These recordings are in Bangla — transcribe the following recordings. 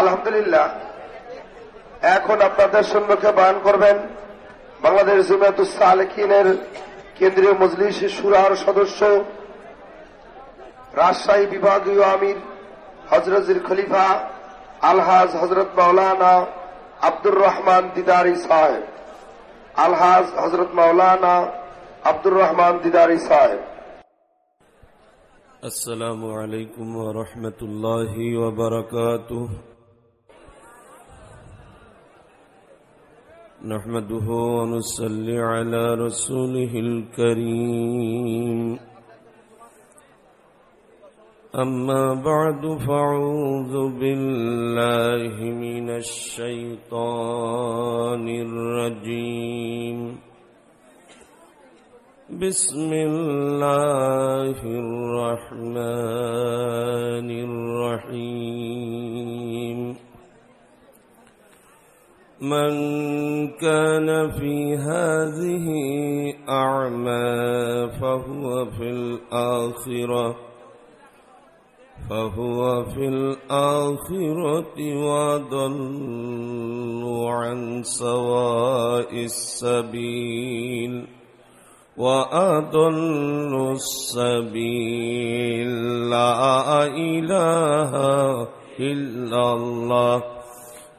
আলহামদুলিল্লাহ এখন আপনাদের সম্মুখে বয়ান করবেন বাংলাদেশ জুমিয়াতুসালেকিনের কেন্দ্রীয় মজলিস সুরার সদস্য রাজশাহী বিভাগীয় আমির হজরজির খলিফা আলহাজ হজরত মাওলানা আব্দুর রহমান দিদারি সাহেব আলহাজ হজরত মাওলানা আব্দুর রহমান দিদারি সাহেব السلام عليكم ورحمة الله وبركاته نحمده ونصلي على رسوله الكريم. أما بعد فأعوذ بالله من الشيطان الرجيم. بسم الله الرحمن الرحيم. من كان في هذه أعمى فهو في الآخرة فهو في الآخرة وضل عن سواء السبيل وأضل السبيل. لا إله إلا الله.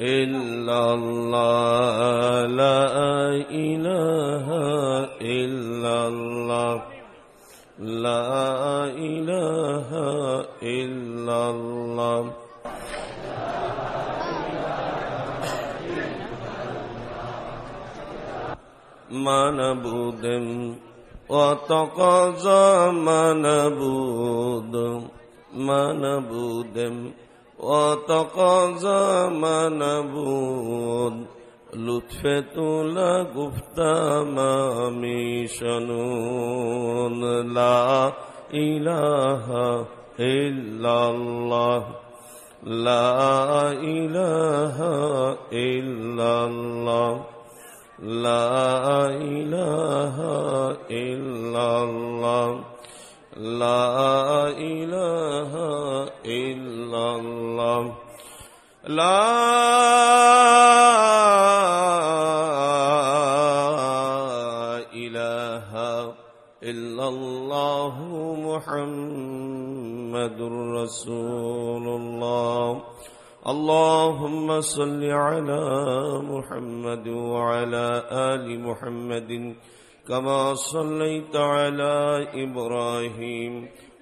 إلا الله لا إله إلا الله لا إله إلا الله ما نبود وتقاضى ما نبود ما نبود وتقاضى ما نبود. لطف تولا گفتا ما میشنون لا إله إلا الله. لا إله إلا الله. لا إله إلا الله. لا إله إلا الله. لا. إله إلا الله محمد رسول الله. اللهم صل على محمد وعلى آل محمد كما صليت على إبراهيم.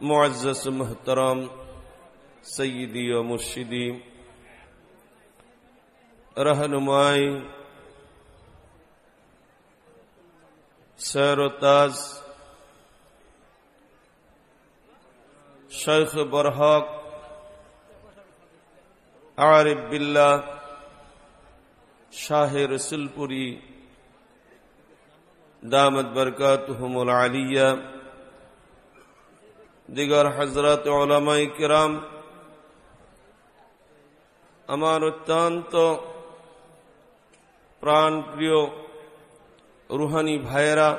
معزز محترم سیدی و مرشدی رہنمائی سیر و تاز شیخ برحق عارف باللہ شاہ رسل پوری دامت برکاتہم العالیہ দিগর হজরত ওলামাই কিরাম, আমার অত্যন্ত প্রাণপ্রিয় রুহানি ভাইয়েরা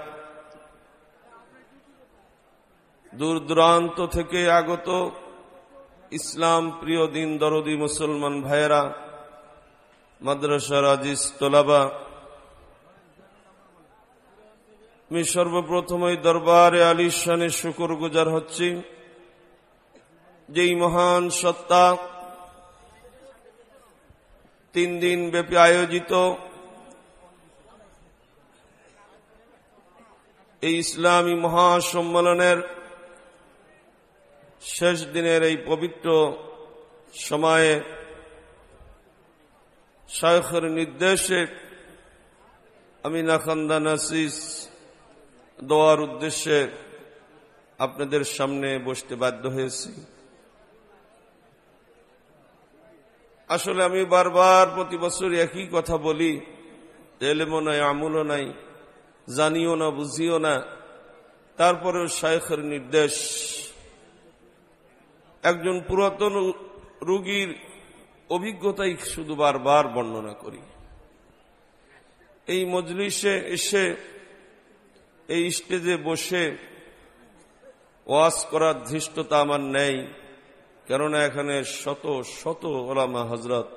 দূর দূরান্ত থেকে আগত ইসলাম প্রিয় দিন দরদি মুসলমান ভাইয়েরা, মাদ্রাসার আজিজ তোলাবা আমি সর্বপ্রথম এই দরবারে আলিশানে শুকুর গুজার হচ্ছি। যেই মহান সত্তা তিন দিন ব্যাপী আয়োজিত এই ইসলামী মহাসম্মেলনের শেষ দিনের এই পবিত্র সময়ে শায়খের নির্দেশে আমি নাখান্দা নাসিস দোয়ার উদ্দেশ্যে আপনাদের সামনে বসতে বাধ্য হয়েছি। আসলে আমি বারবার প্রতি বছর একই কথা বলি, এলেমও নাই, আমলও নাই, জানিও না, বুঝিও না। তারপরেও শায়খের নির্দেশ, একজন পুরাতন রুগীর অভিজ্ঞতাই শুধু বারবার বর্ণনা করি। এই মজলিসে এসে এই স্টেজে বসে ওয়াজ করার ধৃষ্টতা আমার নেই, কেননা এখানে শত শত ওলামা হজরত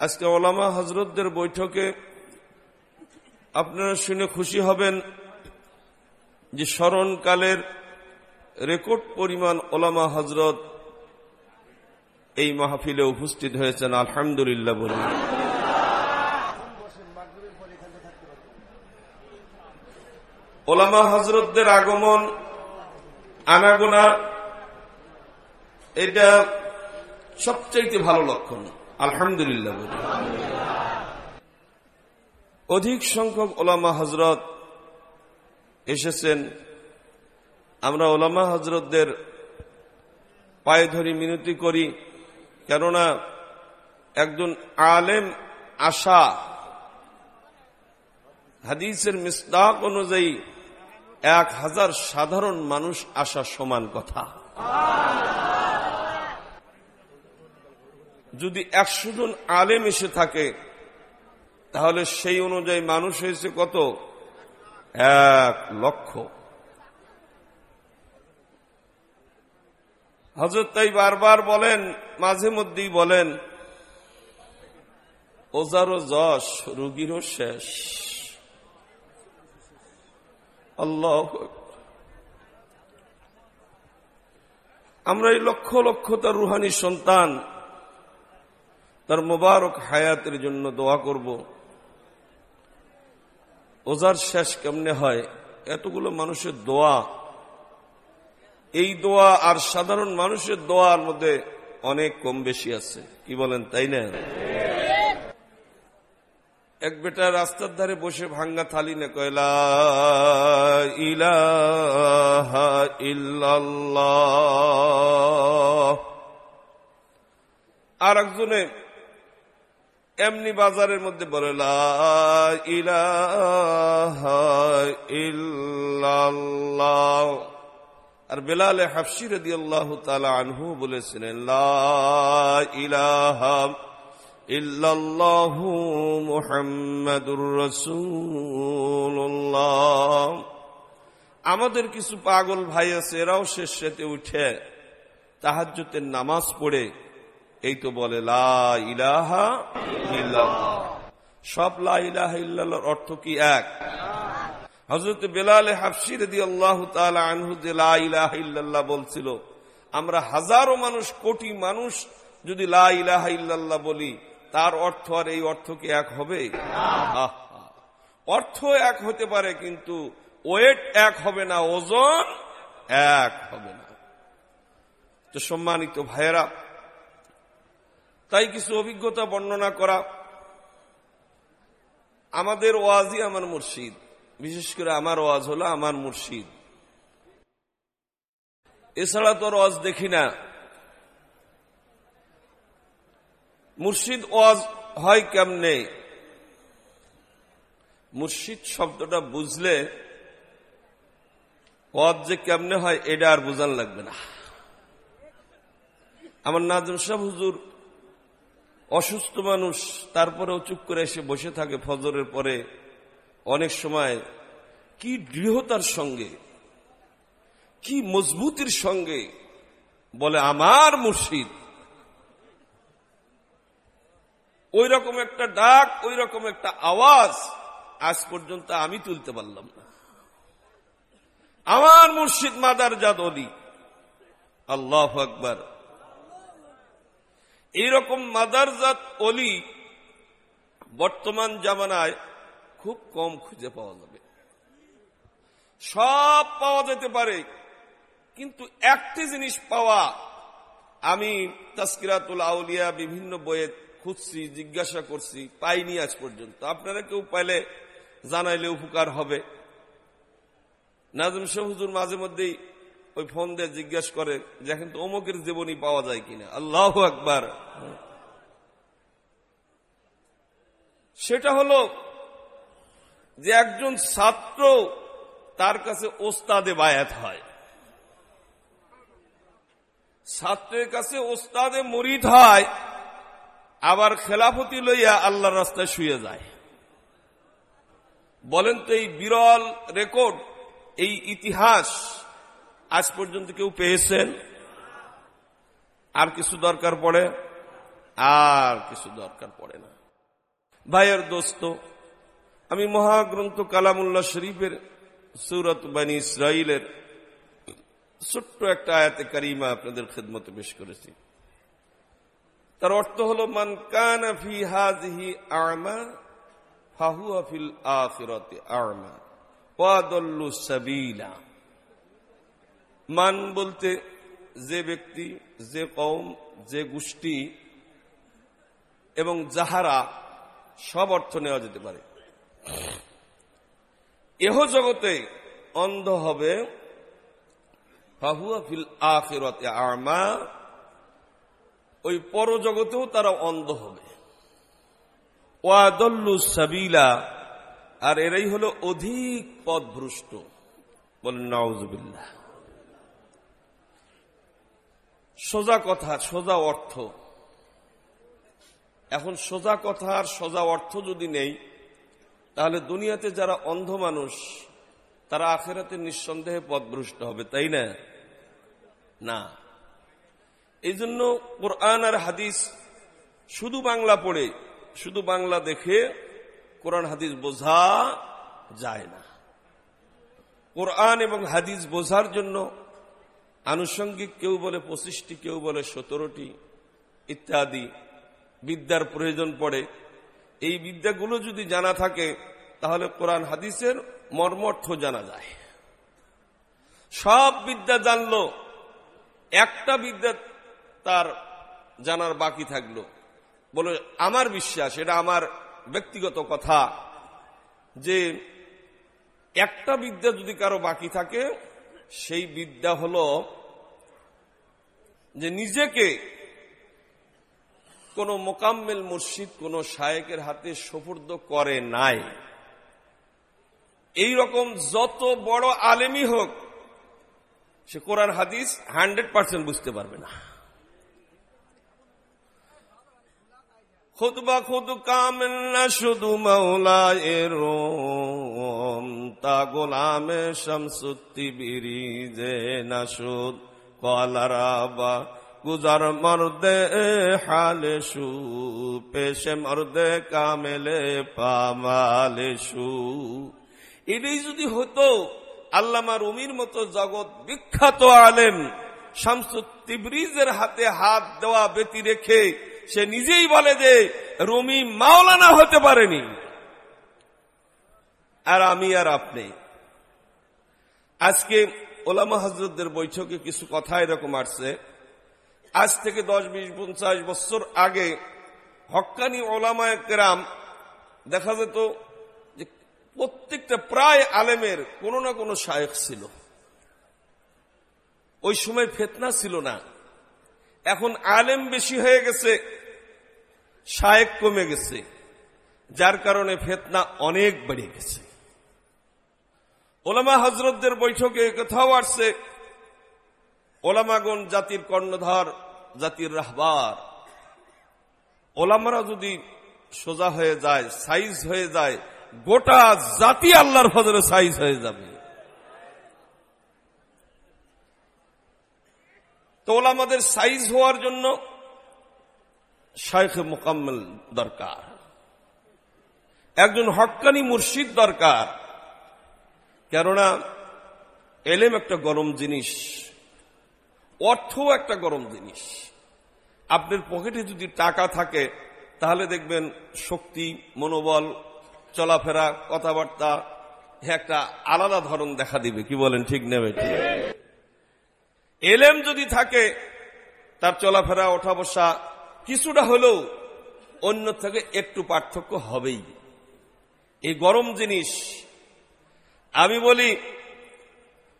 আজকে ওলামা হজরতদের বৈঠকে আপনারা শুনে খুশি হবেন যে স্মরণকালের রেকর্ড পরিমাণ ওলামা হজরত এই মাহফিলে উপস্থিত হয়েছেন, আলহামদুলিল্লাহ বলি। ওলামা হজরতদের আগমন, আনাগোনা, এটা সবচাইতে ভালো লক্ষণ। আলহামদুলিল্লাহ অধিক সংখ্যক ওলামা হজরত এসেছেন। আমরা ওলামা হজরতদের পায়ে ধরি মিনতি করি, কেননা একজন আলেম আশা, হাদিসের মিসদাক অনুযায়ী এক হাজার সাধারণ মানুষ আসা সমান কথা। যদি একশো জন আলেম এসে থাকে, তাহলে সেই অনুযায়ী মানুষ হয়েছে কত? এক লক্ষ। হজরত তাই বারবার বলেন, মাঝে মধ্যেই বলেন ওজারও যশ, রুগীরও শেষ। আল্লাহ আমরা এই লক্ষ লক্ষ তার রুহানি সন্তান, তার মোবারক হায়াতের জন্য দোয়া করব। ওজার শেষ কেমনে হয়? এতগুলো মানুষের দোয়া। এই দোয়া আর সাধারণ মানুষের দোয়ার মধ্যে অনেক কম বেশি আছে। কি বলেন, তাই না? এক বেটা রাস্তার ধারে বসে ভাঙ্গা থালি না কয়লা, ইলাহা আর একজনে এমনি বাজারের মধ্যে বলে ইল্লাল্লাহ। আর বেলালে হাফসি রদি আল্লাহ তালা আনহু বলেছিলেন ইলাহা ইল্লাল্লাহু মুহাম্মাদুর রাসূলুল্লাহ। আমাদের কিছু পাগল ভাই আছে, এরাও শেষ রাতে উঠে তাহাজ্জুতের নামাজ পড়ে, এই তো বলে, লা ইলাহা ইল্লাল্লাহ। সব লা ইলাহা ইল্লাল্লাহর অর্থ কি এক? হজরত বেলালে হাফসির দি আল্লাহ আনহু যে লাহ ইল্লাল্লাহ বলছিল, আমরা হাজারো মানুষ, কোটি মানুষ যদি লা ইলাহা বলি তার অর্থ আর এই অর্থ কি এক হবে। অর্থ এক হতে পারে কিন্তু ওয়েট এক হবে না ওজন এক হবে না। তো সম্মানিত ভাইয়েরা তাই কিছু অভিজ্ঞতা বর্ণনা করা। আমাদের ওয়াজই আমার মুর্শিদ বিশেষ করে আমার ওয়াজ হলো আমার মুর্শিদ। এছাড়া তো ওয়াজ দেখি না। মুর্শিদ ওয়াজ হয় কেমনে? মুর্শিদ শব্দটা বুঝলে ওয়াজ যে কেমনে হয়, এটা আর বোঝান লাগবে না। আমার নাজম সাহ হুজুর অসুস্থ মানুষ, তারপরেও চুপ করে এসে বসে থাকে ফজরের পরে অনেক সময়। কি দৃঢ়তার সঙ্গে, কি মজবুতির সঙ্গে বলে, আমার মুর্শিদ ওই রকম একটা ডাক ওই রকম একটা আওয়াজ আজ পর্যন্ত আমি তুলতে পারলাম না। আমার মুর্শিদ মাদার জাদ অলি। আল্লাহ আকবর। এইরকম মাদারজাত অলি বর্তমান জামানায় খুব কম খুঁজে পাওয়া যাবে। সব পাওয়া যেতে পারে, কিন্তু একটি জিনিস পাওয়া আমি তাস্কিরাতুল আউলিয়া বিভিন্ন বইয়ে খুঁজছি, জিজ্ঞাসা করছি, পাইনি আজ পর্যন্ত। আপনারা কেউ পাইলে জানাইলে উপকার হবে। নাজম শাহুজুর মাঝে মধ্যেই ওই ফোন দিয়ে জিজ্ঞাসা করে যে এখন তো অমুকের জীবনী পাওয়া যায় কিনা? আল্লাহ একবার সেটা হলো যে একজন ছাত্র তার কাছে ওস্তাদে বায়াত হয়। ছাত্রের কাছে ওস্তাদে মরিদ হয় আবার খেলাফতি লইয়া আল্লাহর রাস্তায় শুয়ে যায়। বলেন তো এই বিরল রেকর্ড, এই ইতিহাস আজ পর্যন্ত কেউ পেয়েছেন? আর কিছু দরকার পড়ে? আর কিছু দরকার পড়ে না। ভাইয়ের দোস্ত, আমি মহাগ্রন্থ কালামুল্লাহ শরীফের সুরত বানী ইসরাইলের ছোট্ট একটা আয়াতে কারিমা আপনাদের খেদমতে পেশ করেছি। তার অর্থ হল, মান কান ফি হাজিহি আমা, ফাহুয়া ফিল আখিরাতে আমা ওয়াদল্লু সাবিলা। মান বলতে, যে ব্যক্তি, যে কৌম যে গোষ্ঠী এবং যাহারা সব অর্থ নেওয়া যেতে পারে। এহ জগতে অন্ধ হবে, ফাহুয়া ফিল আখিরাতে আমা ওই পরজগতেও তারা অন্ধ হবে। ওয়াদল্লু সাবিলা, আর এরাই হলো অধিক পদভ্রষ্ট। বলেন নওয়াজবিল্লাহ সোজা কথা, সোজা অর্থ। এখন সোজা কথা আর সোজা অর্থ যদি নেই, তাহলে দুনিয়াতে যারা অন্ধ মানুষ, তারা আখেরাতে নিঃসন্দেহে পদভ্রষ্ট হবে, তাই না? না। এই জন্য কোরআন আর হাদিস শুধু বাংলা পড়ে, শুধু বাংলা দেখে কোরআন হাদিস বোঝা যায় না। কোরআন এবং হাদিস বোঝার জন্য আনুষঙ্গিক কেউ বলে পঁচিশটি, কেউ বলে সতেরোটি ইত্যাদি বিদ্যার প্রয়োজন পড়ে। এই বিদ্যাগুলো যদি জানা থাকে, তাহলে কোরআন হাদিসের মর্মর্থ জানা যায়। সব বিদ্যা জানলো, একটা বিদ্যা তার জানার বাকি থাকল। বলে, আমার বিশ্বাস, এটা আমার ব্যক্তিগত কথা যে একটা বিদ্যা যদি কারও বাকি থাকে, সেই বিদ্যা হল যে নিজেকে কোন মোকাম্মেল মসজিদ কোন শায়েকের হাতে সুপর্দ করে নাই। এই রকম যত বড় আলেমই হোক, সে কোরআন, হাদিস হান্ড্রেড পার্সেন্ট বুঝতে পারবে না। খুদ বা খুদ কামেল না শুধু মৌলা এরম তা গোলামে শামসুত্তি বিরি যে না সুদ কলারাবা গুজার মর্দে হালে সু, পেশে মর্দে কামেলে পামালে সু। এটাই যদি হতো, আল্লামা রুমির মতো জগৎ বিখ্যাত আলেম শামসুত্তিব্রিজের হাতে হাত দেওয়া ব্যতি রেখে সে নিজেই বলে যে রুমি মাওলানা হতে পারেনি। আর আমি আর আপনি। আজকে ওলামা হজরতদের বৈঠকে কিছু কথা এরকম আসছে। আজ থেকে দশ, বিশ, পঞ্চাশ বছর আগে হক্কানি ওলামায় কেরাম দেখা যেত যে প্রত্যেকটা প্রায় আলেমের কোনো না কোনো শায়েক ছিল। ওই সময় ফেতনা ছিল না। এখন আলেম বেশি হয়ে গেছে, শায়েক কমে গেছে, যার কারণে ফেতনা অনেক বেড়ে গেছে। ওলামা হজরতদের বৈঠকে কোথাও আসছে, ওলামাগণ জাতির কর্ণধার, জাতির রাহবার। ওলামারা যদি সোজা হয়ে যায়, সাইজ হয়ে যায়, গোটা জাতি আল্লাহর ফজরে সাইজ হয়ে যাবে। তো আমাদের সাইজ হওয়ার জন্য শাইখে মোকাম্মল দরকার। একজন হক্কানি মুর্শিদ দরকার। কেননা এলেম একটা গরম জিনিস অর্থ একটা গরম জিনিস। আপনার পকেটে যদি টাকা থাকে, তাহলে দেখবেন শক্তি, মনোবল, চলাফেরা, কথাবার্তা, একটা আলাদা ধরন দেখা দিবে। কি বলেন, ঠিক নেবে? এলেম যদি থাকে, তার চলাফেরা ওঠা বসা কিছুটা হলেও অন্য থেকে একটু পার্থক্য হবেই। এই গরম জিনিস, আমি বলি,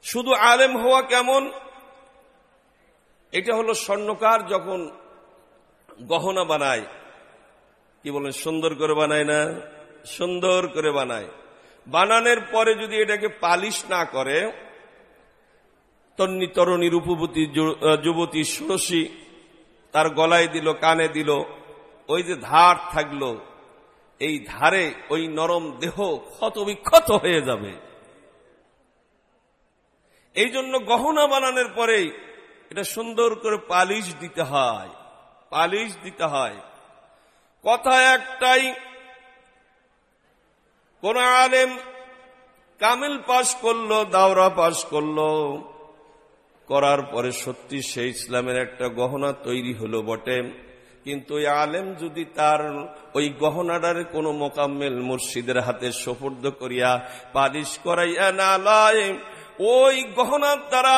শুধু আলেম হওয়া কেমন? এটা হলো স্বর্ণকার যখন গহনা বানায়। কি বলেন, সুন্দর করে বানায় না? সুন্দর করে বানায়। বানানোর পরে যদি এটাকে পালিশ না করে তন্নি তরণী রূপবতী যুবতী ষোড়শী তার গলায় দিল, কানে দিল, ওই যে ধার থাকল, এই ধারে ওই নরম দেহ ক্ষত বিক্ষত হয়ে যাবে। এই জন্য গহনা বানানোর পরে এটা সুন্দর করে পালিশ দিতে হয়, পালিশ দিতে হয়। কথা একটাই, কোন আলেম কামিল পাশ করল, দাওরা পাশ করল। করার পরে সত্যি সেই ইসলামের একটা গহনা তৈরি হলো বটে। কিন্তু ওই আলেম যদি তার ওই গহনাটার কোনো মোকাম্মেল মুর্শিদের হাতে সোপর্দ করিয়া পালিশ করাইয়া না লয়, ওই গহনার দ্বারা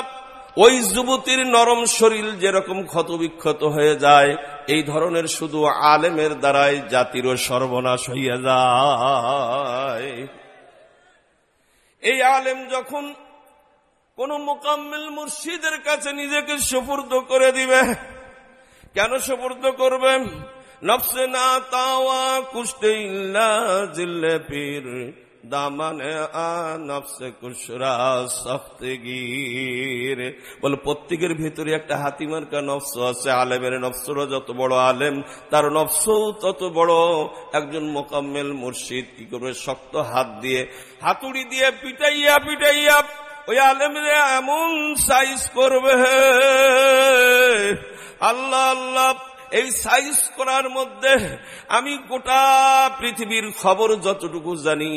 ওই যুবতীর নরম শরীর যেরকম ক্ষতবিক্ষত হয়ে যায়, এই ধরনের শুধু আলেমের দ্বারাই জাতিরও সর্বনাশ হইয়া যায়। এই আলেম যখন কোন মোকাম্মেল মুর্শিদের কাছে নিজেকে সুপর্দ করে দিবে। কেন সুপর্দ করবেন নফসে না তাওয়া কুস্তে ইল্লা জিল্লে পীর। দামানে নফসে কুসরা সখতগির বলে প্রত্যেকের ভিতরে একটা হাতিমার্কা নফস আছে, আলেমের নফসরও যত বড় আলেম, তার নফসও তত বড়। একজন মোকাম্মেল মুর্শিদ কি করবে? শক্ত হাত দিয়ে, হাতুড়ি দিয়ে পিটাইয়া পিটাইয়া ওই আলেমরে এমন সাইজ করবে আল্লাহ আল্লাহ, এই সাইজ করার মধ্যে আমি গোটা পৃথিবীর খবর যতটুকু জানি,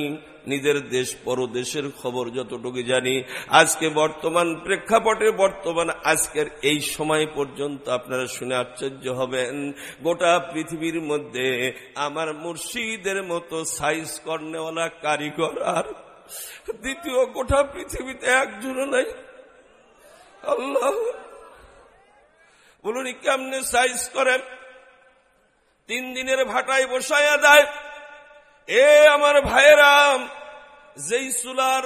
নিজের দেশ পরদেশের খবর যতটুকু জানি, আজকে বর্তমান প্রেক্ষাপটে, বর্তমান আজকের এই সময় পর্যন্ত আপনারা শুনে আশ্চর্য হবেন। গোটা পৃথিবীর মধ্যে আমার মুর্শিদের মতো সাইজ কর্নেওয়ালা কারিগর আর দ্বিতীয় গোটা পৃথিবীতে একজনও নাই। আল্লাহ, বলুন কেমনে সাইজ করেন? তিন দিনের ভাটায় বসাইয়া দেয়। এ আমার ভাইয়েরাম, যেই চুলার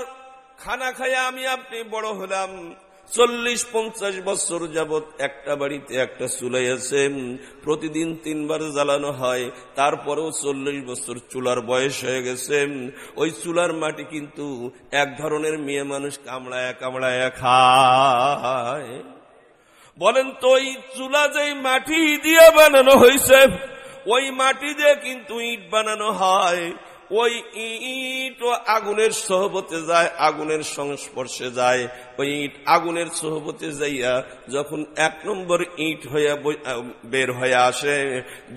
খানা খাইয়া আমি আপনি বড় হলাম। চল্লিশ পঞ্চাশ বছর যাবৎ একটা বাড়িতে একটা চুলাই আছে। প্রতিদিন তিনবার জ্বালানো হয়, তারপরেও চল্লিশ বছর চুলার বয়স হয়ে গেছে। ওই চুলার মাটি কিন্তু এক ধরনের মেয়ে মানুষ কামড়ায় কামড়ায় খায়। বলেন তো ওই চুলা যেই মাটি দিয়ে বানানো হয়েছে, ওই মাটি দিয়ে কিন্তু ইট বানানো হয়। ওই ইট ও আগুনের সহবতে যায়, আগুনের সংস্পর্শে যায়। ওই ইট আগুনের সহবতে যাইয়া যখন এক নম্বর ইট হইয়া বের হয়ে আসে,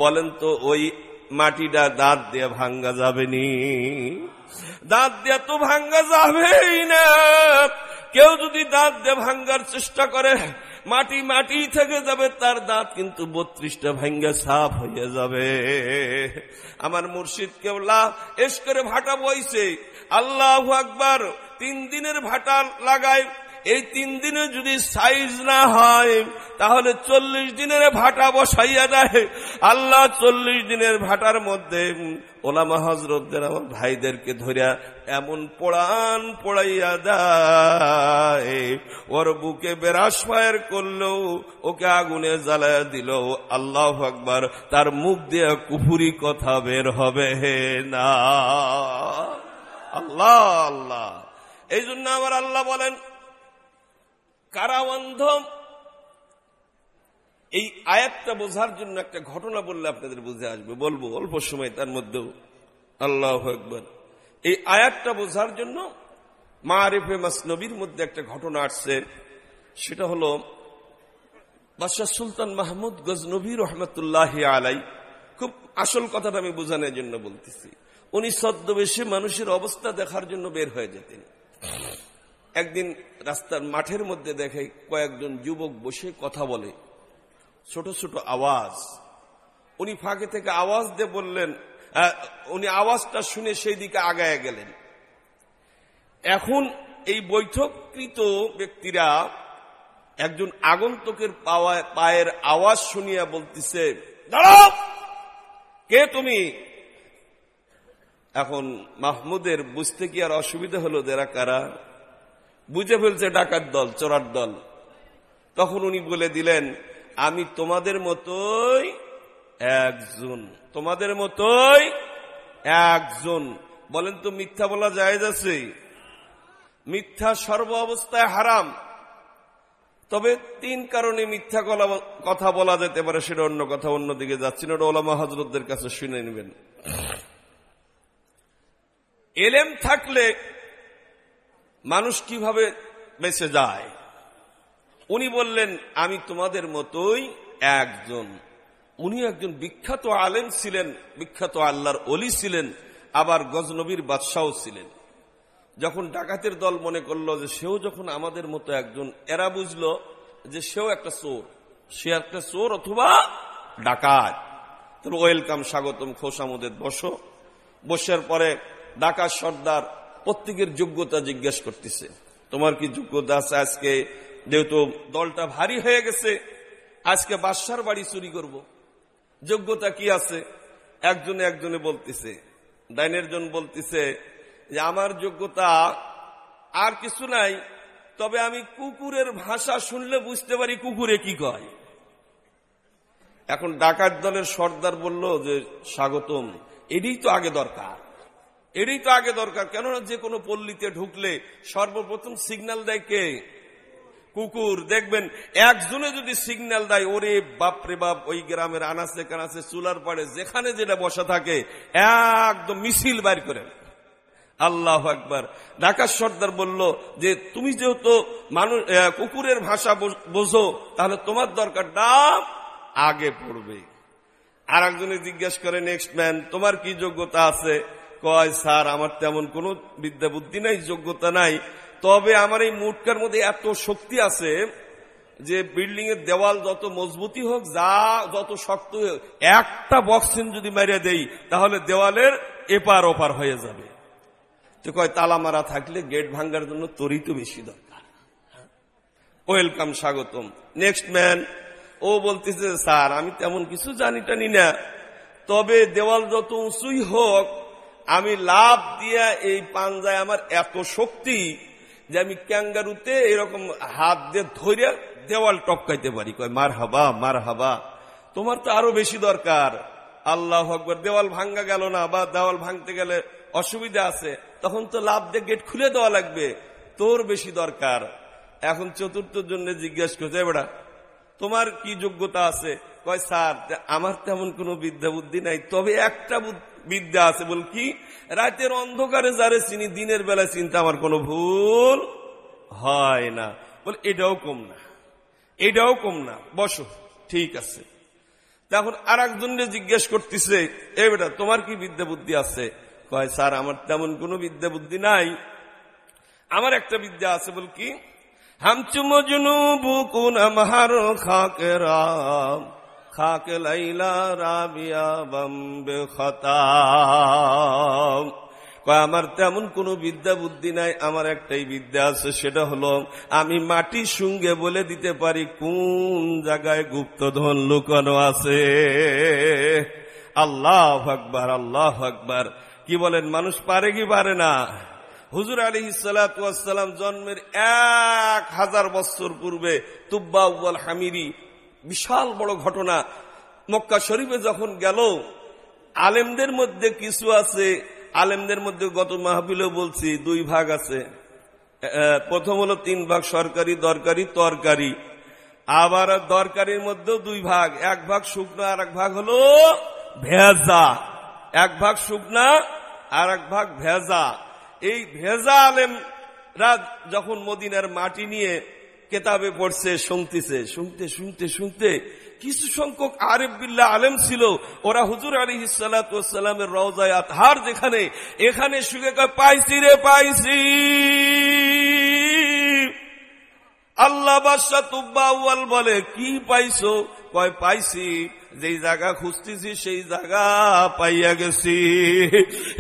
বলেন তো ওই মাটিটা দাঁত দিয়ে ভাঙ্গা যাবেনি দাঁত দিয়ে তো ভাঙ্গা যাবেই না। কেউ যদি দাঁত দিয়ে ভাঙ্গার চেষ্টা করে মাটি মাটি থেকে যাবে, তার দাঁত কিন্তু বত্রিশটা ভাঙ্গা সাফ হয়ে যাবে। আমার মুর্শিদ কেবলা এস করে ভাটা বইছে। আল্লাহ আকবার, তিন দিনের ভাটা লাগায় এই তিন দিনে যদি সাইজ না হয়, তাহলে চল্লিশ দিনের ভাটা বসাইয়া দেয়। আল্লাহ চল্লিশ দিনের ভাটার মধ্যে ওলামা হজরতদের আমার ভাইদেরকে ধরিয়া এমন পোড়ান পোড়াইয়া দেয়। ওর বুকে বেরাস ফায়ার করলেও ওকে আগুনে জ্বালাইয়া দিল আল্লাহ আকবার, তার মুখ দিয়ে কুফুরি কথা বের হবে না। আল্লাহ আল্লাহ। এই জন্য আমার আল্লাহ বলেন কারাবন্ধ এই আয়াতটা বোঝার জন্য একটা ঘটনা বললে আপনাদের বুঝে আসবে। বলব, অল্প সময় তার মধ্যেও। আল্লাহ একবার এই আয়াতটা বোঝার জন্য মারিফে মাসনবীর মধ্যে একটা ঘটনা আসছে। সেটা হলো, বাদশাহ সুলতান মাহমুদ গজনবী রহমতুল্লাহ আলাই খুব আসল কথাটা আমি বোঝানোর জন্য বলতেছি। উনি ছদ্মবেশে মানুষের অবস্থা দেখার জন্য বের হয়ে যেতেন। একদিন রাস্তার মাঠের মধ্যে দেখে কয়েকজন যুবক বসে কথা বলে। ছোট ছোট আওয়াজ। উনি ফাঁকে থেকে আওয়াজ দিয়ে বললেন উনি আওয়াজটা শুনে সেই দিকে আগায় গেলেন। এখন এই বৈঠককৃত ব্যক্তিরা একজন আগন্তকের পায়ের আওয়াজ শুনিয়া বলতেছে কে তুমি? এখন মাহমুদের বুঝতে কি আর অসুবিধা হলো, দেরা কারা? বুঝে ফেলছে ডাকাত দল, চোরার দল। তখন উনি বলে দিলেন, আমি তোমাদের মতোই একজন, তোমাদের মতোই একজন। বলেন তো, মিথ্যা বলা যায় আছে? মিথ্যা সর্ব অবস্থায় হারাম। তবে তিন কারণে মিথ্যা কথা বলা যেতে পারে, সেটা অন্য কথা, অন্যদিকে যাচ্ছি না। ওটা ওলামা হজরতদের কাছে শুনে নেবেন। এলেম থাকলে মানুষ কীভাবে বেঁচে যায়? উনি বললেন, আমি তোমাদের মতোই একজন। উনি একজন বিখ্যাত আলেম ছিলেন, বিখ্যাত আল্লাহর অলি ছিলেন, আবার গজনবীর বাদশাহ ছিলেন। যখন ডাকাতের দল মনে করল যে সেও যখন আমাদের মতো একজন, এরা বুঝল যে সেও একটা চোর। সে একটা চোর অথবা ডাকাত। ওয়েলকাম, স্বাগতম খোসামুদের বসো। বসার পরে ডাকাত সর্দার প্রত্যেকের যোগ্যতা জিজ্ঞেস করতেছে, তোমার কি যোগ্যতা আছে আজকে? যেহেতু দলটা ভারী হয়ে গেছে, আজকে বাদশার বাড়ি চুরি করব। যোগ্যতা কি আছে? একজনে একজনে বলতেছে, ডাইনের জন বলতেছে যে, আমার যোগ্যতা আর কিছু নাই, তবে আমি কুকুরের ভাষা শুনলে বুঝতে পারি কুকুরে কি কয়। এখন ডাকাত দলের সর্দার বলল যে, স্বাগতম, এটাই তো আগে দরকার। এটাই তো আগে দরকার। কেননা যে কোনো পল্লীতে ঢুকলে সর্বপ্রথম সিগন্যাল দেয় কে? কুকুর। দেখবেন, একজনে যদি সিগন্যাল দেয়, ওরে বাপরে বাপ, ওই গ্রামের আনাসে কানাসে চুলার পাড়ে যেখানে যেটা বসা থাকে, একদম মিছিল বাইর করে আল্লাহ একবার ঢাকা সর্দার বলল যে, তুমি যেহেতু মানুষ কুকুরের ভাষা বোঝো, তাহলে তোমার দরকার ডাব আগে পড়বে। আর একজনে জিজ্ঞেস করে নেক্সট ম্যান তোমার কি যোগ্যতা আছে? কয়, স্যার, আমার তেমন কোনো বিদ্যা বুদ্ধি নাই, যোগ্যতা নাই। তবে আমার এই মুটকার মধ্যে এত শক্তি আছে যে বিল্ডিং এর দেওয়াল যত মজবুতি হোক, যা যত শক্ত একটা বক্সিন যদি মারিয়া দেই, তাহলে দেওয়ালের এপার ওপার হয়ে যাবে। তো কয়, তালা মারা থাকলে গেট ভাঙ্গার জন্য তরি তো বেশি দরকার। ওয়েলকাম, স্বাগতম। নেক্সট ম্যান, ও বলতেছে, স্যার, আমি তেমন কিছু জানি টানি না। তবে দেওয়াল যত উঁচুই হোক আমি লাভ দিয়া এই পাঞ্জায় আমার এত শক্তি যে আমি ক্যাঙ্গারুতে এরকম হাত দিয়ে ধরে দেওয়াল টপকাইতে পারি। কয় মার হাবা মার হাবা তোমার তো আরও বেশি দরকার। আল্লাহ আকবর, দেওয়াল ভাঙ্গা গেল না বা দেওয়াল ভাঙতে গেলে অসুবিধা আছে, তখন তো লাভ দিয়ে গেট খুলে দেওয়া লাগবে। তোর বেশি দরকার। এখন চতুর্থ জন্য জিজ্ঞেস করছে বেড়া তোমার কি যোগ্যতা আছে? কয়, স্যার, আমার তেমন কোনো বিদ্যা বুদ্ধি নাই, তবে একটা বিদ্যা আছে বল কি? রাতের অন্ধকারে যারে চিনি, দিনের বেলা চিন্তা আমার কোনো ভুল হয় না। বল, এটাও কম না। এটাও কম না। বসো, ঠিক আছে। তখন আর একজনকে জিজ্ঞেস করতেছে, এ বেটা, তোমার কি বিদ্যা বুদ্ধি আছে? কয়, স্যার, আমার তেমন কোনো বিদ্যা বুদ্ধি নাই। আমার একটা বিদ্যা আছে, বল কি? হামচু মজনু বুকুন আমার খাকেরাম। খাক লাইলা রাবিয়া বম্বে খতাম আমার তেমন কোনো বিদ্যা বুদ্ধি নাই, আমার একটাই বিদ্যা আছে, সেটা হলো আমি মাটির সঙ্গে বলে দিতে পারি কোন জায়গায় গুপ্তধন লুকানো আছে। আল্লাহ আকবার আল্লাহ আকবার। কি বলেন, মানুষ পারে কি পারে না? হুজুর আলী সালাম জন্মের এক হাজার বছর পূর্বে তুব্বা হামিরি বিশাল বড় ঘটনা। মক্কা শরীফে যখন গেল, আলেমদের মধ্যে কিছু আছে, আলেমদের মধ্যে গত মাহবিলও বলছি, দুই ভাগ আছে। প্রথম হলো তিন ভাগ সরকারি, দরকারি, তরকারি। আবার দরকারির মধ্যেও দুই ভাগ, এক ভাগ শুকনো আর এক ভাগ হলো ভেজা। এক ভাগ শুকনা আর এক ভাগ ভেজা। এই ভেজা আলেমরা যখন মদিনার মাটি নিয়ে কেতাবে পড়ছে, শুনতেছে, শুনতে শুনতে শুনতে কিছু সংখ্যক আরেফ বিল্লাহ আলেম ছিল। ওরা হুজুর আলী সালামের রওজায় আতহার যেখানে, এখানে শুয়ে পাইছি রে, পাইছি। আল্লাহ বাদশাহ তুব্বাউল বলে, কি পাইছো? কয়, পাইছি। যেই জায়গা খুঁজতেছি, সেই জায়গা পাইয়া গেছি।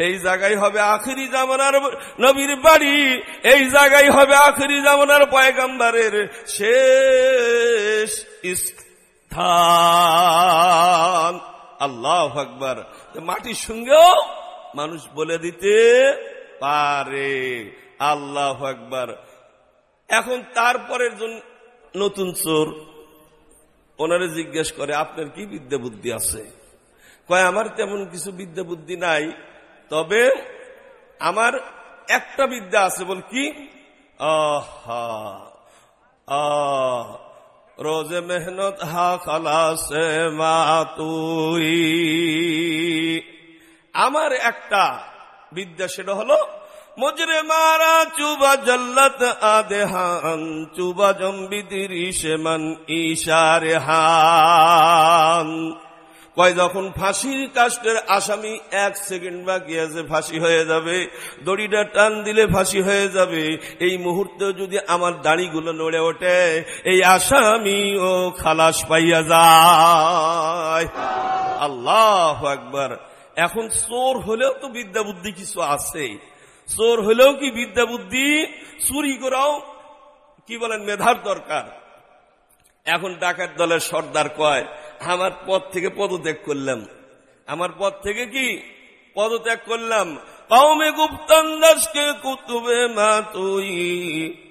এই জায়গায় হবে আখেরি জামানার নবীর বাড়ি, এই জায়গায় হবে আখেরি জামানার পয়গাম্বারের শেষ স্থান। আল্লাহ আকবার। মাটির সঙ্গেও মানুষ বলে দিতে পারে। আল্লাহ আকবার। এখন তারপরের জন্য নতুন চোর ওনারে জিজ্ঞেস করে, আপনার কি বিদ্যা বুদ্ধি আছে? কয়, আমার তেমন কিছু বিদ্যা বুদ্ধি নাই, তবে আমার একটা বিদ্যা আছে, বল কি? রোজে মেহনত হা খালাসে মা তুই। আমার একটা বিদ্যা, সেটা হলো মুজরে মারা চুবা জল্লত আদেহান চুবা জম্বিদির মান ইশারে হান কয়, যখন ফাঁসির কাস্টের আসামি এক সেকেন্ড বাকি আছে, ফাঁসি হয়ে যাবে। দড়িটা টান দিলে ফাঁসি হয়ে যাবে। এই মুহূর্তে যদি আমার দাড়িগুলো নড়ে ওঠে, এই আসামি ও খালাস পাইয়া যায়। আল্লাহ একবার এখন চোর হলেও তো বিদ্যা বুদ্ধি কিছু আছে চোর হলেও কি বিদ্যা বুদ্ধি? চুরি করাও কি বলেন, মেধার দরকার। এখন ডাকাত দলের সর্দার কয়, আমার পদ থেকে পদত্যাগ করলাম। আমার পদ থেকে কি পদত্যাগ করলাম? কৌমে গুপ্তান্দাসকে কুতুবে মা তুই,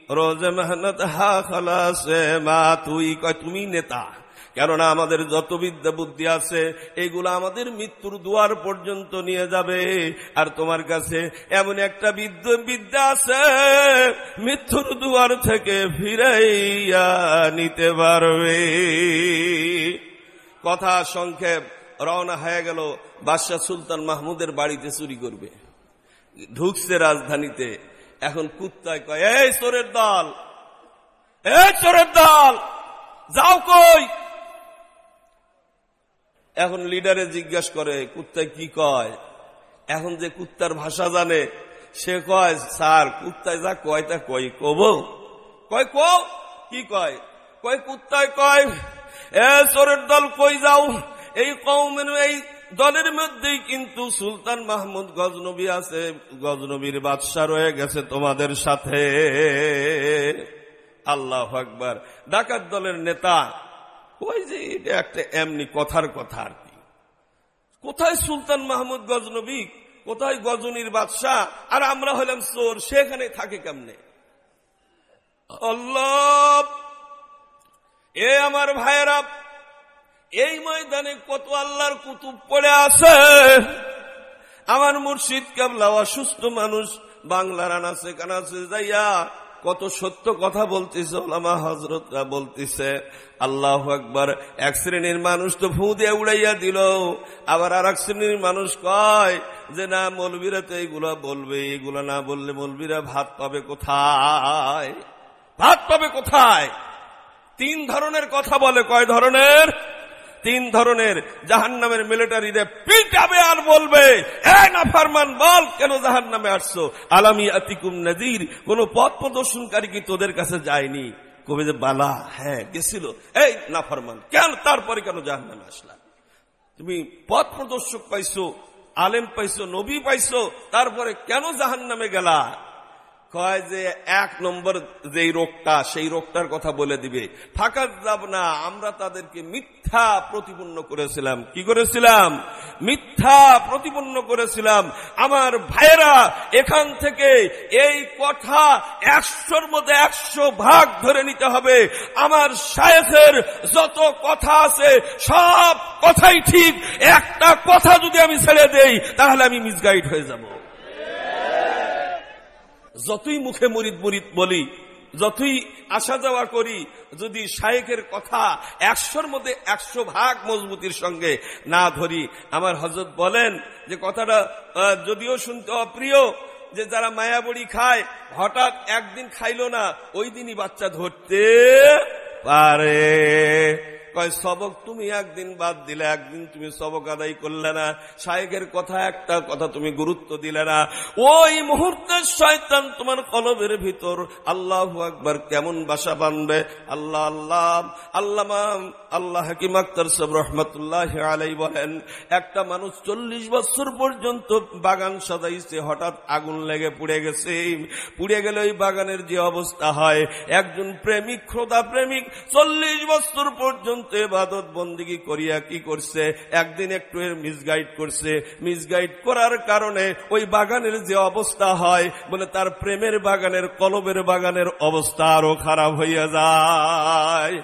রোজ মেহনত হা খালাসে মা তুই। কয়, তুমি নেতা। কেননা আমাদের যত বিদ্যা বুদ্ধি আছে, এগুলো আমাদের মৃত্যুর দুয়ার পর্যন্ত নিয়ে যাবে। আর তোমার কাছে এমন একটা বিদ্যা বিদ্যা আছে, মৃত্যুর দুয়ার থেকে ফিরাইয়া নিতে পারবে। কথা সংক্ষেপ, রওনা হয়ে গেল বাদশাহ সুলতান মাহমুদের বাড়িতে চুরি করবে। ঢুকছে রাজধানীতে। এখন কুত্তায় কয়, এই চোরের দল, এই চোরের দল, যাও কই? এখন লিডারে জিজ্ঞাসা করে, কুত্তায় কি কয়? এখন যে কুত্তার ভাষা জানে, সে কয়, স্যার, কুত্তায় যা কয় তা কয় কব কয় কো কি কয়? কয়, কুত্তায় কয়, এ চোরের দল কই যাও? এই কৌমের এই দলের মধ্যেই কিন্তু সুলতান মাহমুদ গজনবী আছে। গজনবীর বাদশাহ রয়ে গেছে তোমাদের সাথে। আল্লাহ আকবার। ডাকাত দলের নেতা ওই যে এটা একটা এমনি কথার কথা আর কি। কোথায় সুলতান মাহমুদ গজনবী? কোথায় গজনীর বাদশাহ? আর আমরা হলাম চোর, সেখানে থাকে কেমনে? অল্লভ এ আমার ভাইয়েরা, এই ময়দানে কত আল্লাহর কুতুব পড়ে আছে। আমার মুর্শিদ কেবলা অসুস্থ মানুষ, বাংলার আনাছে কানাছে যাইয়া কত সত্য কথা বলতেছে ওলামা হজরতরা বলতেছে, আল্লাহ একবার এক শ্রেণির মানুষ তো ফু দিয়ে উড়াইয়া দিল। আবার আর এক শ্রেণির মানুষ কয় যে, না, মলবিরা তো এইগুলা বলবে এইগুলা না বললে মলবিরা ভাত পাবে কোথায়? ভাত পাবে কোথায়? তিন ধরনের কথা বলে। কয় ধরনের? তিন ধরনের জাহান নামের মিলিটারিরে পিটাবে আর বলবে এ না ফারমান বল কেন জাহান নামে আসছো? আলামি আতিকুম নজির কোন পথ প্রদর্শনকারী কি তোদের কাছে যায়নি? কবে যে, বালা হ্যাঁ গেছিল। এই না ফারমান কেন তারপরে কেন জাহান নামে আসলাম তুমি পথ প্রদর্শক পাইছো, আলেম পাইছো, নবী পাইছো, তারপরে কেন জাহান নামে গেলা? কয় যে এক নম্বর যে রোগটা, সেই রোগটার কথা বলে দিবে। ফাঁকা যাব না আমরা তাদেরকে মিথ্যা প্রতিপন্ন করেছিলাম। কি করেছিলাম? মিথ্যা প্রতিপন্ন করেছিলাম। আমার ভাইয়েরা, এখান থেকে এই কথা একশোর মধ্যে একশো ভাগ ধরে নিতে হবে। আমার শায়েখের যত কথা আছে, সব কথাই ঠিক। একটা কথা যদি আমি ছেড়ে দেই, তাহলে আমি মিসগাইড হয়ে যাব। যতই মুখে মরিদ মরিদ বলি, যতই আসা যাওয়া করি, যদি শায়েকের কথা একশোর মধ্যে একশো ভাগ মজবুতির সঙ্গে না ধরি, আমার হজরত বলেন যে কথাটা যদিও শুনতে অপ্রিয়, যে যারা মায়াবড়ি খায়, হঠাৎ একদিন খাইলো না, ওই দিনই বাচ্চা ধরতে পারে। কয়, সবক তুমি একদিন বাদ দিলে, একদিন তুমি সবক আদায় করলে না। শায়েকের কথা, একটা কথা তুমি গুরুত্ব দিলে না। ওই মুহূর্তে শয়তান তোমার কলবের ভিতর আল্লাহ আকবার কেমন বাসা বানবে আল্লাহ আল্লাহ, আল্লামা, আল্লাহ হাকিম আক্তার সব রহমতুল্লাহ আলাই বলেন, একটা মানুষ চল্লিশ বছর পর্যন্ত বাগান সাজাইছে, হঠাৎ আগুন লেগে পুড়ে গেছে। পুড়ে গেলে ওই বাগানের যে অবস্থা হয়, একজন প্রেমিক, ক্রোধা প্রেমিক চল্লিশ বছর পর্যন্ত এবাদত বন্দিগি করিয়া কি করছে? একদিন একটু এর মিসগাইড করছে। মিসগাইড করার কারণে ওই বাগানের যে অবস্থা হয় বলে তার প্রেমের বাগানের কলবের বাগানের অবস্থা আরও খারাপ হইয়া যায়।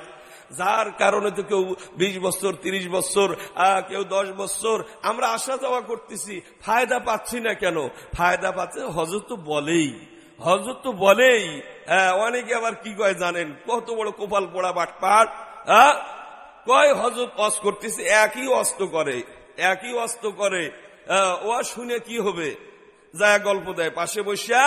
যার কারণে তো কেউ বিশ বছর তিরিশ বছর আহ, কেউ দশ বছর আমরা আসা যাওয়া করতেছি। ফায়দা পাচ্ছি না কেন? ফায়দা পাচ্ছে হজরত তো বলেই। হজরত তো বলেই। হ্যাঁ, অনেকে আবার কি কয় জানেন? কত বড় কোপাল পোড়া বাটপাট হ্যাঁ? কয় হজরত অস করতেছে? একই অস্ত করে, একই অস্ত করে। ও শুনে কি হবে? যায় গল্প দেয়, পাশে বসিয়া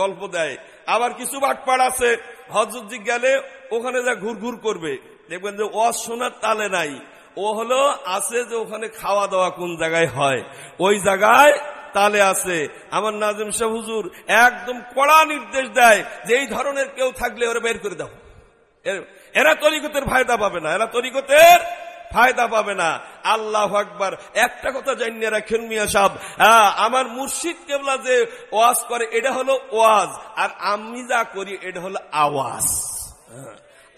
গল্প দেয়। আবার কিছু বাটপাড় আছে হজরতজি গেলে ওখানে যা ঘুর ঘুর করবে। দেখবেন যে ওয়াজ শোনার তালে নাই। ও হলো, আছে যে ওখানে খাওয়া দাওয়া কোন জায়গায় হয়। ওই জায়গায় তালে আছে। আমার নাজিম শাহ হুজুর, একদম কড়া নির্দেশ দেয় যে এই ধরনের কেউ থাকলে ওরা বের করে দাও। এর- তরিকতের ফায়দা পাবে না এরা তরিকতের ফায়দা পাবে না। আল্লাহ আকবার একটা কথা জানিয়ে রাখেন মিয়া হ্যাঁ, আমার মুর্শিদ কেবলা যে ওয়াজ করে এটা হলো ওয়াজ আর আমি যা করি এটা হলো আওয়াজ।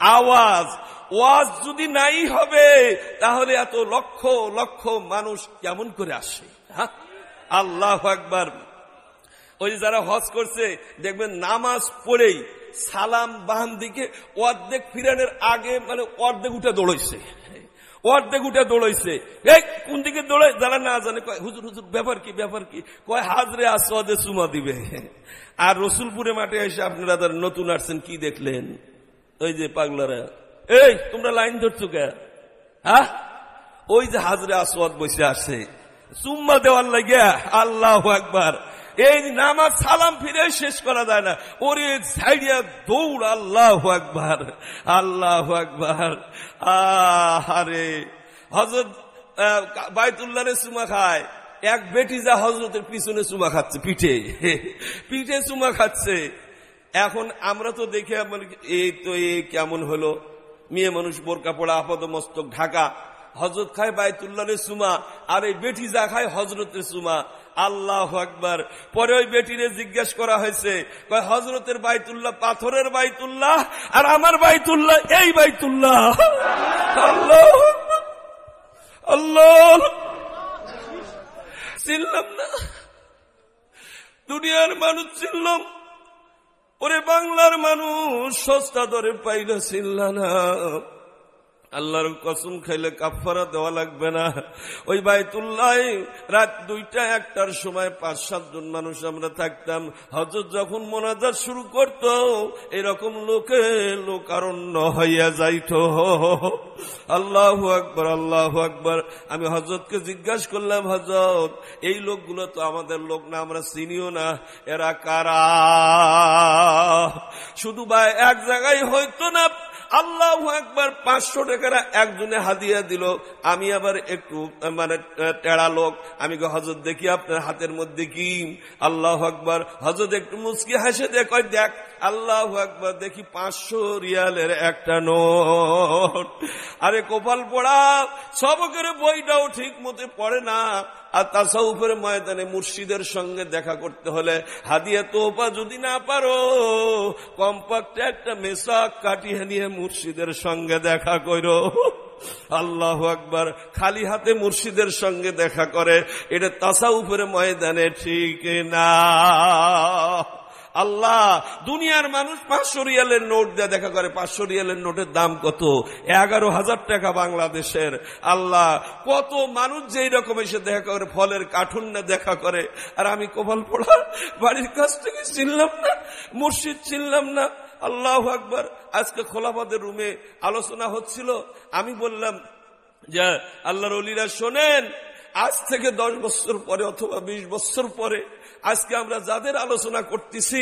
আওয়াজ ওয়াজ যদি নাই হবে তাহলে এত লক্ষ লক্ষ মানুষ কেমন করে আসে? আল্লাহ আকবার। ওই যারা হজ করছে দেখবেন নামাজ পড়েই সালাম বাহান দিকে অর্ধেক ফিরানের আগে মানে অর্ধেক উঠে দৌড়াইছে। অর্ধেক উঠে দৌড়াইছে। কোন দিকে দৌড়ায়? যারা না জানে, কয়, হুজুর হুজুর, ব্যাপার কি ব্যাপার কি? কয়, হাজরে আসওয়াদে সুমা দিবে। আর রসুলপুরে মাঠে এসে আপনারা যারা নতুন আসছেন, কি দেখলেন? ওই যে পাগলারা, এই, তোমরা লাইন ধরছো কে? হ্যাঁ? ওই যে হাজরে বসে আসে সুম্মা দেওয়ার লাগিয়া আল্লাহ একবার এই নামাজ সালাম ফিরে শেষ করা যায় না। ওরে সাইডিয়া দৌড়, আল্লাহ একবার আল্লাহ একবার আরে হজরত বাইতুল্লাহরে সুমা খায়। এক বেটি যা হজরতের পিছনে চুমা খাচ্ছে, পিঠে। পিঠে চুমা খাচ্ছে। এখন আমরা তো দেখে এই তো এ কেমন হলো? মেয়ে মানুষ বোরকা পড়া আপাত মস্তক ঢাকা। হজরত খায় বায়তুল্লাহের সুমা আর এই বেটি যা খায় হজরতের সুমা আল্লাহ আকবার। পরে ওই বেটিরে জিজ্ঞেস করা হয়েছে হজরতের বাইতুল্লাহ, পাথরের বাইতুল্লাহ, আর আমার বাইতুল্লাহ এই বাইতুল্লাহ। আল্লাহ আল্লাহ চিনলাম না। দুনিয়ার মানুষ চিনলাম। ওরে বাংলার মানুষ, সস্তা দরে পাইলে চিনল না। আল্লাহর কসম খাইলে কাফারা দেওয়া লাগবে না। ওই বাইতুল্লাহ রাত দুইটা একটার সময় পাঁচ সাতজন মানুষ আমরা থাকতাম। হজরত যখন মোনাজাত শুরু করত, এরকম লোকে লোকারণ্য হইয়া যাইত। আল্লাহ আকবর আল্লাহ আকবর। আমি হজরতকে জিজ্ঞাসা করলাম হজরত এই লোকগুলো তো আমাদের লোক না, আমরা চিনিও না। এরা কারা? শুধু বা এক জায়গায় হইতো না আল্লাহ একবার পাঁচশো টাকারা একজনে হাদিয়া দিল, আমি আবার একটু মানে টেড়া লোক, আমি হজরত দেখি আপনার হাতের মধ্যে কি? আল্লাহ একবার হজরত একটু মুসকি হাসে দেখ দেখ আল্লাহ একবার দেখি পাঁচশো রিয়ালের একটা নোট। আরে কপাল পড়া সবকের বইটাও ঠিক মতো পড়ে না। আর তাসাউফের ময়দানে মুর্শিদের সঙ্গে দেখা করতে হলে হাদিয়া তোপা যদি না পারো, কমপক্ষে একটা মেসাক কাটিয়ে নিয়ে মুর্শিদের সঙ্গে দেখা করো। আল্লাহ আকবার, খালি হাতে মুর্শিদের সঙ্গে দেখা করে, এটা তাসাউফের ময়দানে ঠিক না। আল্লাহ, দুনিয়ার মানুষ পাঁচশো রিয়ালের নোট দিয়ে দেখা করে, পাঁচশো রিয়ালের নোটের দাম কত? এগারো হাজার টাকা বাংলাদেশের। আল্লাহ, কত মানুষ যেই রকম এসে দেখা করে, ফলের কাঠুন না দেখা করে। আর আমি কপাল পড়া, বাড়ির কাছ থেকে চিনলাম না, মুর্শিদ চিনলাম না। আল্লাহ আকবার। আজকে খোলাফাদের রুমে আলোচনা হচ্ছিল। আমি বললাম যে, আল্লাহর অলিরা শোনেন, আজ থেকে দশ বছর পরে অথবা বিশ বছর পরে আজকে আমরা যাদের আলোচনা করতেছি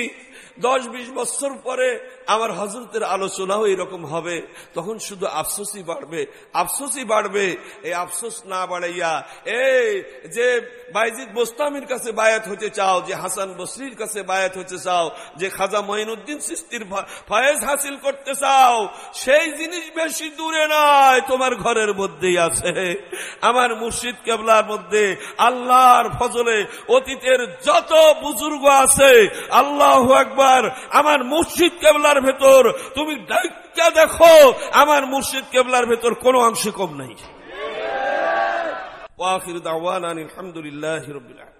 দশ বিশ বছর পরে আমার হজরতের আলোচনাও এরকম হবে। তখন শুধু আফসোসই বাড়বে। আফসোসই বাড়বে। এই আফসোস না বাড়াইয়া এই যে বাইজিদ বোস্তামির কাছে বায়াত হতে চাও, যে হাসান বসরির কাছে বায়াত হতে চাও, যে খাজা মঈনুদ্দিন সিস্তির ফয়েজ হাসিল করতে চাও, সেই জিনিস বেশি দূরে নয়, তোমার ঘরের মধ্যেই আছে। আমার মুর্শিদ কেবলার মধ্যে আল্লাহর ফজলে অতীতের যত বুজুর্গ আছে, আল্লাহ একবার আমার মসজিদ কেবলার ভেতর, তুমি দায়িত্ব দেখো, আমার মসজিদ কেবলার ভেতর কোনো অংশে কম নাই। আলহামদুলিল্লাহ রবিল্লা